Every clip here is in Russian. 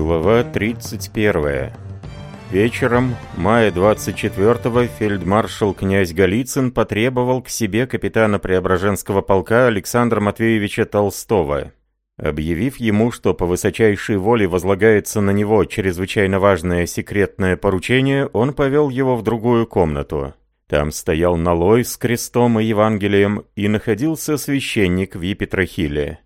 Глава 31. Вечером, мая 24-го, фельдмаршал князь Голицын потребовал к себе капитана Преображенского полка Александра Матвеевича Толстого. Объявив ему, что по высочайшей воле возлагается на него чрезвычайно важное секретное поручение, он повел его в другую комнату. Там стоял налой с крестом и Евангелием, и находился священник в епитрахиле.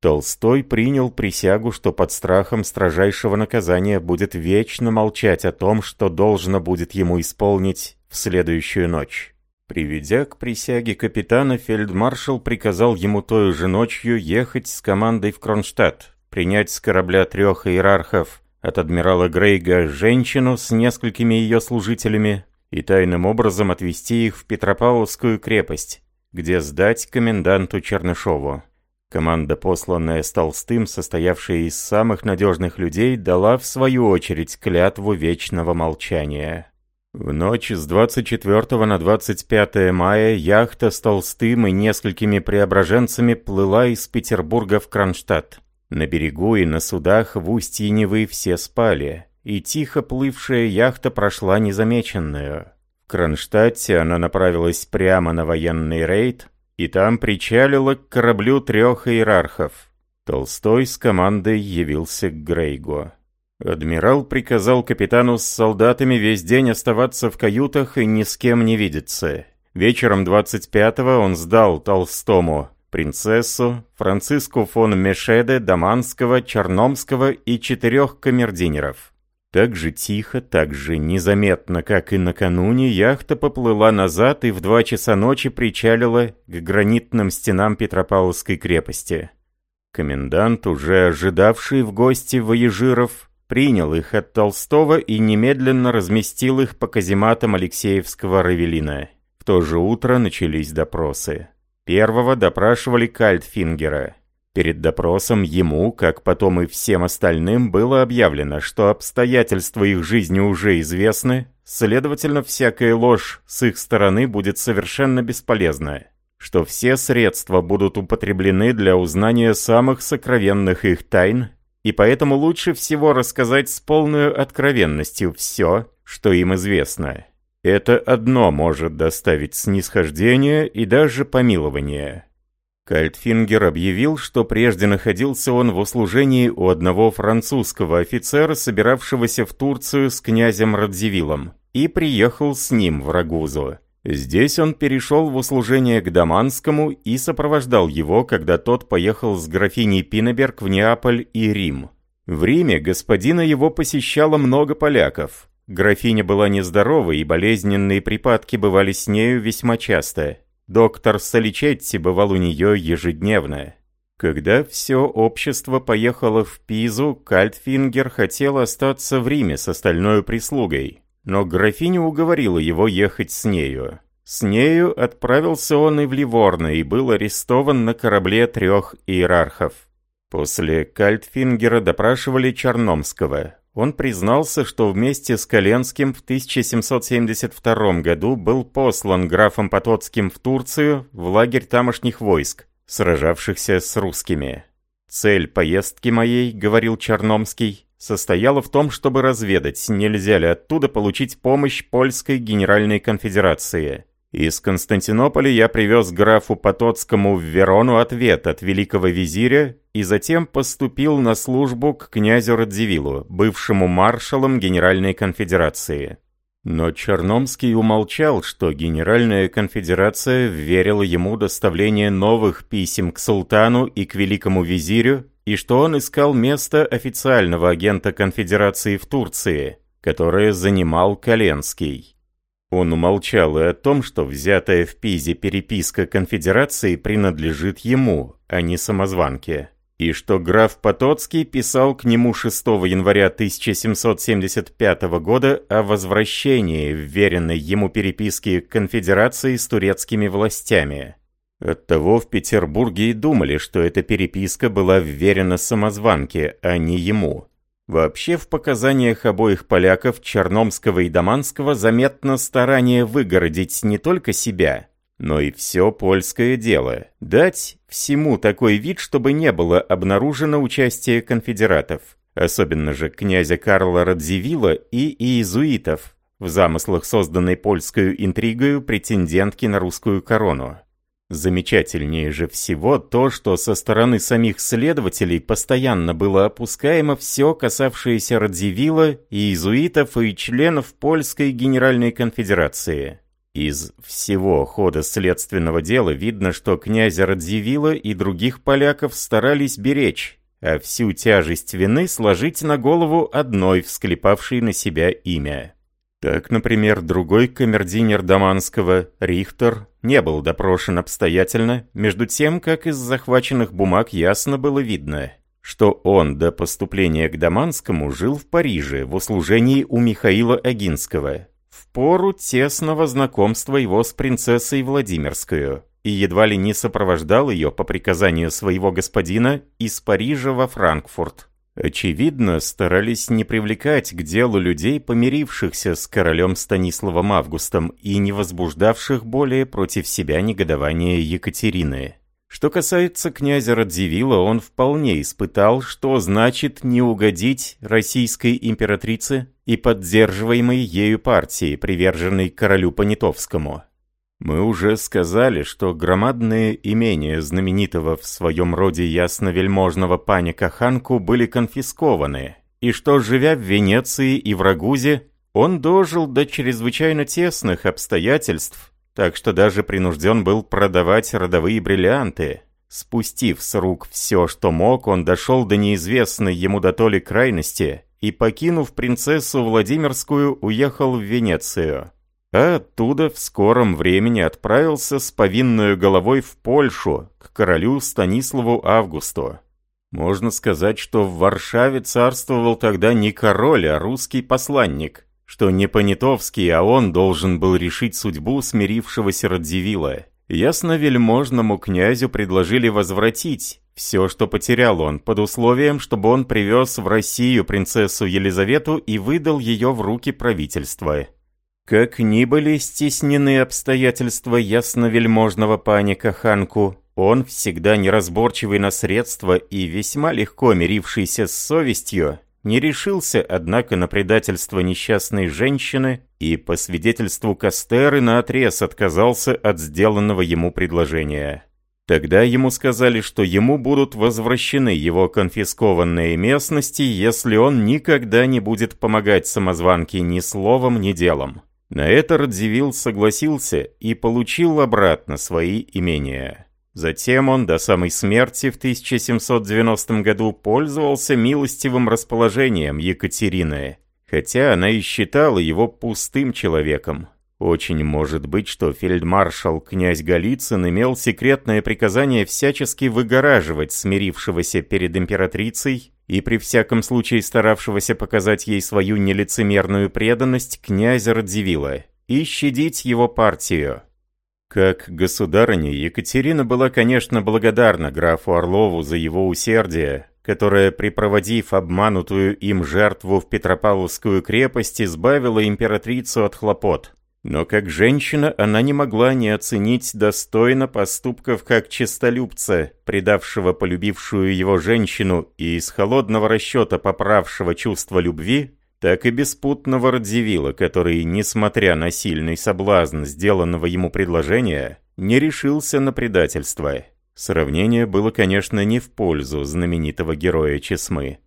Толстой принял присягу, что под страхом строжайшего наказания будет вечно молчать о том, что должно будет ему исполнить в следующую ночь. Приведя к присяге капитана, фельдмаршал приказал ему той же ночью ехать с командой в Кронштадт, принять с корабля трех иерархов от адмирала Грейга женщину с несколькими ее служителями и тайным образом отвезти их в Петропавловскую крепость, где сдать коменданту Чернышову. Команда, посланная с Толстым, состоявшая из самых надежных людей, дала в свою очередь клятву вечного молчания. В ночь с 24 на 25 мая яхта с Толстым и несколькими преображенцами плыла из Петербурга в Кронштадт. На берегу и на судах в устье Невы все спали, и тихо плывшая яхта прошла незамеченную. В Кронштадте она направилась прямо на военный рейд, и там причалило к кораблю трех иерархов. Толстой с командой явился к Грейгу. Адмирал приказал капитану с солдатами весь день оставаться в каютах и ни с кем не видеться. Вечером 25-го он сдал Толстому принцессу, Франциску фон Мешеде, Даманского, Черномского и четырех камердинеров. Так же тихо, так же незаметно, как и накануне, яхта поплыла назад и в два часа ночи причалила к гранитным стенам Петропавловской крепости. Комендант, уже ожидавший в гости воежиров, принял их от Толстого и немедленно разместил их по казематам Алексеевского Равелина. В то же утро начались допросы. Первого допрашивали Кальтфингера. Перед допросом ему, как потом и всем остальным, было объявлено, что обстоятельства их жизни уже известны, следовательно, всякая ложь с их стороны будет совершенно бесполезна, что все средства будут употреблены для узнания самых сокровенных их тайн, и поэтому лучше всего рассказать с полной откровенностью все, что им известно. Это одно может доставить снисхождение и даже помилование. Кальтфингер объявил, что прежде находился он в услужении у одного французского офицера, собиравшегося в Турцию с князем Радзивиллом, и приехал с ним в Рагузу. Здесь он перешел в услужение к Даманскому и сопровождал его, когда тот поехал с графиней Пинеберг в Неаполь и Рим. В Риме господина его посещало много поляков. Графиня была нездорова, и болезненные припадки бывали с нею весьма часто. Доктор Соличетти бывал у нее ежедневно. Когда все общество поехало в Пизу, Кальтфингер хотел остаться в Риме с остальной прислугой, но графиня уговорила его ехать с нею. С нею отправился он и в Ливорно и был арестован на корабле трех иерархов. После Кальтфингера допрашивали Черномского. Он признался, что вместе с Коленским в 1772 году был послан графом Потоцким в Турцию в лагерь тамошних войск, сражавшихся с русскими. «Цель поездки моей, — говорил Черномский, — состояла в том, чтобы разведать, нельзя ли оттуда получить помощь польской генеральной конфедерации. Из Константинополя я привез графу Потоцкому в Верону ответ от великого визиря и затем поступил на службу к князю Радзивиллу, бывшему маршалом Генеральной конфедерации. Но Черномский умолчал, что Генеральная конфедерация верила ему доставление новых писем к султану и к великому визирю, и что он искал место официального агента конфедерации в Турции, которое занимал Коленский. Он умолчал и о том, что взятая в Пизе переписка конфедерации принадлежит ему, а не самозванке, и что граф Потоцкий писал к нему 6 января 1775 года о возвращении вверенной ему переписки конфедерации с турецкими властями. Оттого в Петербурге и думали, что эта переписка была вверена самозванке, а не ему. Вообще в показаниях обоих поляков, Черномского и Даманского, заметно старание выгородить не только себя, но и все польское дело. Дать всему такой вид, чтобы не было обнаружено участие конфедератов. особенно же князя Карла Радзивилла и иезуитов, в замыслах созданной польскую интригою претендентки на русскую корону. Замечательнее же всего то, что со стороны самих следователей постоянно было опускаемо все, касавшееся Радзивилла, иезуитов и членов Польской Генеральной Конфедерации. Из всего хода следственного дела видно, что князя Радзивилла и других поляков старались беречь, а всю тяжесть вины сложить на голову одной, всклепавшей на себя имя. Так, например, другой камердинер Даманского, Рихтер, не был допрошен обстоятельно, между тем, как из захваченных бумаг ясно было видно, что он до поступления к Даманскому жил в Париже в услужении у Михаила Агинского, в пору тесного знакомства его с принцессой Владимирскую, и едва ли не сопровождал ее по приказанию своего господина из Парижа во Франкфурт. Очевидно, старались не привлекать к делу людей, помирившихся с королем Станиславом Августом и не возбуждавших более против себя негодования Екатерины. Что касается князя Радзивилла, он вполне испытал, что значит не угодить российской императрице и поддерживаемой ею партии, приверженной королю Понятовскому. Мы уже сказали, что громадные имения знаменитого в своем роде ясновельможного пани Каханку были конфискованы, и что, живя в Венеции и в Рагузе, он дожил до чрезвычайно тесных обстоятельств, так что даже принужден был продавать родовые бриллианты. Спустив с рук все, что мог, он дошел до неизвестной ему до толи крайности и, покинув принцессу Владимирскую, уехал в Венецию а оттуда в скором времени отправился с повинной головой в Польшу, к королю Станиславу Августу. Можно сказать, что в Варшаве царствовал тогда не король, а русский посланник, что не Понятовский, а он должен был решить судьбу смирившегося Радзивилла. Ясно вельможному князю предложили возвратить все, что потерял он, под условием, чтобы он привез в Россию принцессу Елизавету и выдал ее в руки правительства. Как ни были стеснены обстоятельства ясновельможного паника Ханку, он, всегда неразборчивый на средства и весьма легко мирившийся с совестью, не решился, однако, на предательство несчастной женщины и, по свидетельству Кастеры, наотрез отказался от сделанного ему предложения. Тогда ему сказали, что ему будут возвращены его конфискованные местности, если он никогда не будет помогать самозванке ни словом, ни делом. На это Радзивилл согласился и получил обратно свои имения. Затем он до самой смерти в 1790 году пользовался милостивым расположением Екатерины, хотя она и считала его пустым человеком. Очень может быть, что фельдмаршал князь Голицын имел секретное приказание всячески выгораживать смирившегося перед императрицей и при всяком случае старавшегося показать ей свою нелицемерную преданность князя Радзивилла и щадить его партию. Как государыня, Екатерина была, конечно, благодарна графу Орлову за его усердие, которое, припроводив обманутую им жертву в Петропавловскую крепость, избавила императрицу от хлопот. Но как женщина она не могла не оценить достойно поступков как честолюбца, предавшего полюбившую его женщину и из холодного расчета поправшего чувство любви, так и беспутного Радзивилла, который, несмотря на сильный соблазн сделанного ему предложения, не решился на предательство. Сравнение было, конечно, не в пользу знаменитого героя Чесмы.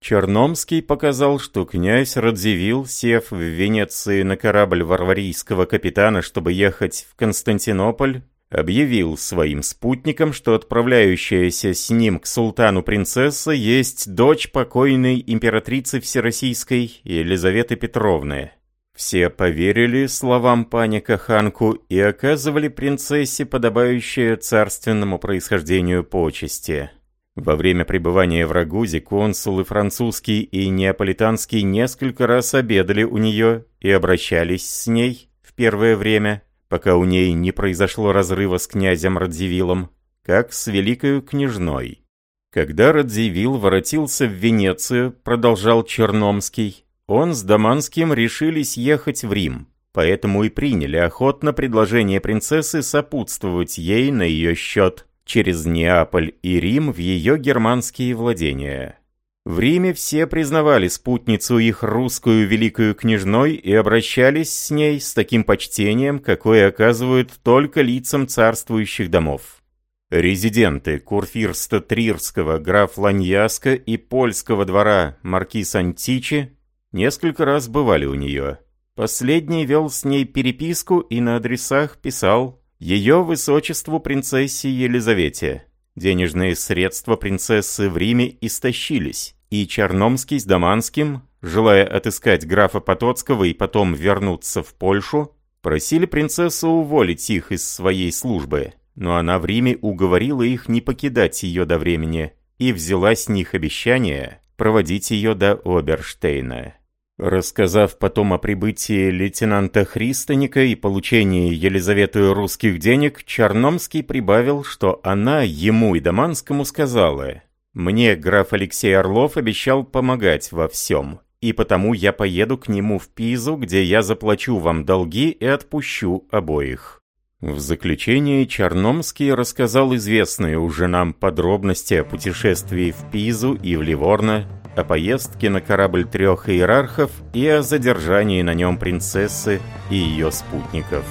Черномский показал, что князь Радзивилл, сев в Венеции на корабль варварийского капитана, чтобы ехать в Константинополь, объявил своим спутникам, что отправляющаяся с ним к султану принцесса есть дочь покойной императрицы Всероссийской Елизаветы Петровны. Все поверили словам пани Каханку и оказывали принцессе подобающее царственному происхождению почести. Во время пребывания в Рагузе консулы французский и неаполитанский несколько раз обедали у нее и обращались с ней в первое время, пока у ней не произошло разрыва с князем Радзивиллом, как с великою княжной. Когда Радзивилл воротился в Венецию, продолжал Черномский, он с Даманским решились ехать в Рим, поэтому и приняли охотно предложение принцессы сопутствовать ей на ее счет через Неаполь и Рим в ее германские владения. В Риме все признавали спутницу их русскую великую княжной и обращались с ней с таким почтением, какое оказывают только лицам царствующих домов. Резиденты курфирста Трирского, граф Ланьяска и польского двора маркиз Античи несколько раз бывали у нее. Последний вел с ней переписку и на адресах писал «Ее высочеству принцессе Елизавете». Денежные средства принцессы в Риме истощились, и Черномский с Даманским, желая отыскать графа Потоцкого и потом вернуться в Польшу, просили принцессу уволить их из своей службы, но она в Риме уговорила их не покидать ее до времени и взяла с них обещание проводить ее до Оберштейна. Рассказав потом о прибытии лейтенанта Христоника и получении Елизаветой русских денег, Черномский прибавил, что она ему и Даманскому сказала «Мне граф Алексей Орлов обещал помогать во всем, и потому я поеду к нему в Пизу, где я заплачу вам долги и отпущу обоих». В заключение Черномский рассказал известные уже нам подробности о путешествии в Пизу и в Ливорно, о поездке на корабль трех иерархов и о задержании на нем принцессы и ее спутников.